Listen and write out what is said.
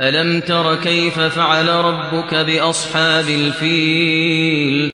ألم تر كيف فعل ربك بأصحاب الفيل؟